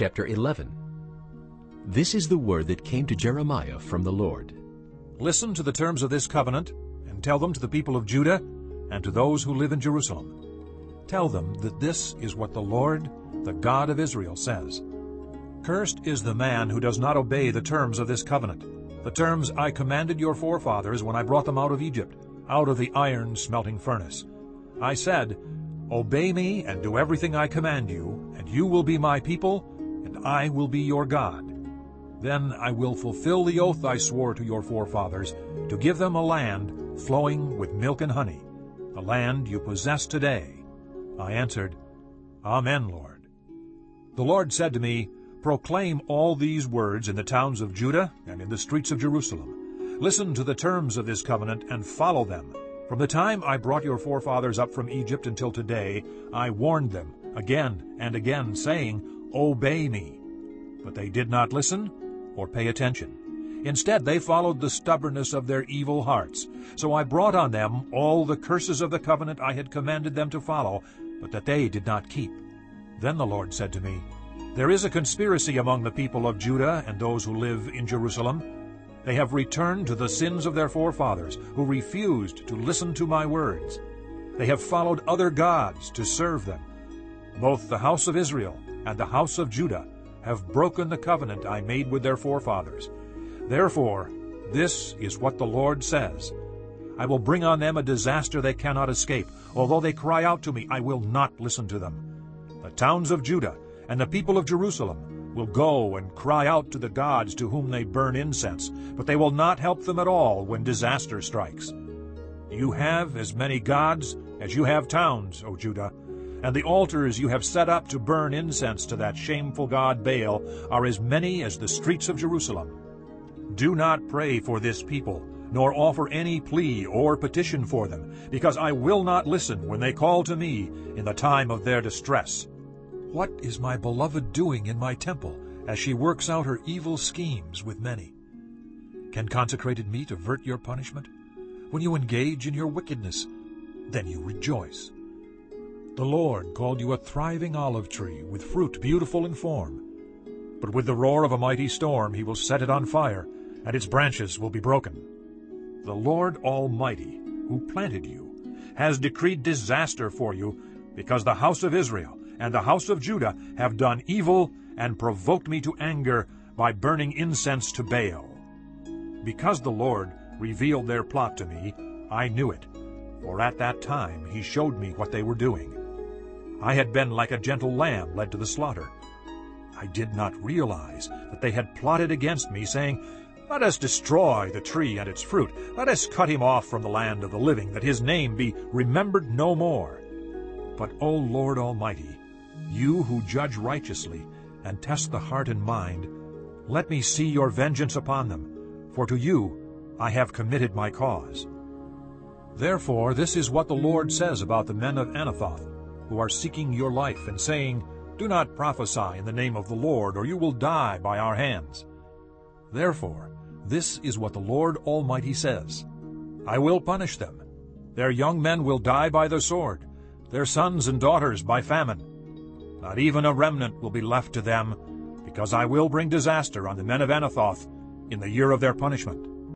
Chapter 11 This is the word that came to Jeremiah from the Lord. Listen to the terms of this covenant, and tell them to the people of Judah and to those who live in Jerusalem. Tell them that this is what the Lord, the God of Israel, says. Cursed is the man who does not obey the terms of this covenant, the terms I commanded your forefathers when I brought them out of Egypt, out of the iron smelting furnace. I said, Obey me and do everything I command you, and you will be my people, I will be your God. Then I will fulfill the oath I swore to your forefathers, to give them a land flowing with milk and honey, the land you possess today. I answered, Amen, Lord. The Lord said to me, Proclaim all these words in the towns of Judah and in the streets of Jerusalem. Listen to the terms of this covenant and follow them. From the time I brought your forefathers up from Egypt until today, I warned them again and again, saying, Obey me. But they did not listen or pay attention. Instead, they followed the stubbornness of their evil hearts. So I brought on them all the curses of the covenant I had commanded them to follow, but that they did not keep. Then the Lord said to me, there is a conspiracy among the people of Judah and those who live in Jerusalem. They have returned to the sins of their forefathers, who refused to listen to my words. They have followed other gods to serve them. Both the house of Israel and the house of Judah have broken the covenant I made with their forefathers. Therefore, this is what the Lord says. I will bring on them a disaster they cannot escape. Although they cry out to me, I will not listen to them. The towns of Judah and the people of Jerusalem will go and cry out to the gods to whom they burn incense, but they will not help them at all when disaster strikes. You have as many gods as you have towns, O Judah, and the altars you have set up to burn incense to that shameful god Baal are as many as the streets of Jerusalem. Do not pray for this people, nor offer any plea or petition for them, because I will not listen when they call to me in the time of their distress. What is my beloved doing in my temple as she works out her evil schemes with many? Can consecrated meat avert your punishment? When you engage in your wickedness, then you rejoice. The Lord called you a thriving olive tree with fruit beautiful in form. But with the roar of a mighty storm he will set it on fire, and its branches will be broken. The Lord Almighty, who planted you, has decreed disaster for you, because the house of Israel and the house of Judah have done evil and provoked me to anger by burning incense to Baal. Because the Lord revealed their plot to me, I knew it, for at that time he showed me what they were doing. I had been like a gentle lamb led to the slaughter. I did not realize that they had plotted against me, saying, Let us destroy the tree and its fruit. Let us cut him off from the land of the living, that his name be remembered no more. But, O Lord Almighty, you who judge righteously and test the heart and mind, let me see your vengeance upon them, for to you I have committed my cause. Therefore this is what the Lord says about the men of Anathoth, who are seeking your life, and saying, Do not prophesy in the name of the Lord, or you will die by our hands. Therefore this is what the Lord Almighty says, I will punish them. Their young men will die by the sword, their sons and daughters by famine. Not even a remnant will be left to them, because I will bring disaster on the men of Anathoth in the year of their punishment.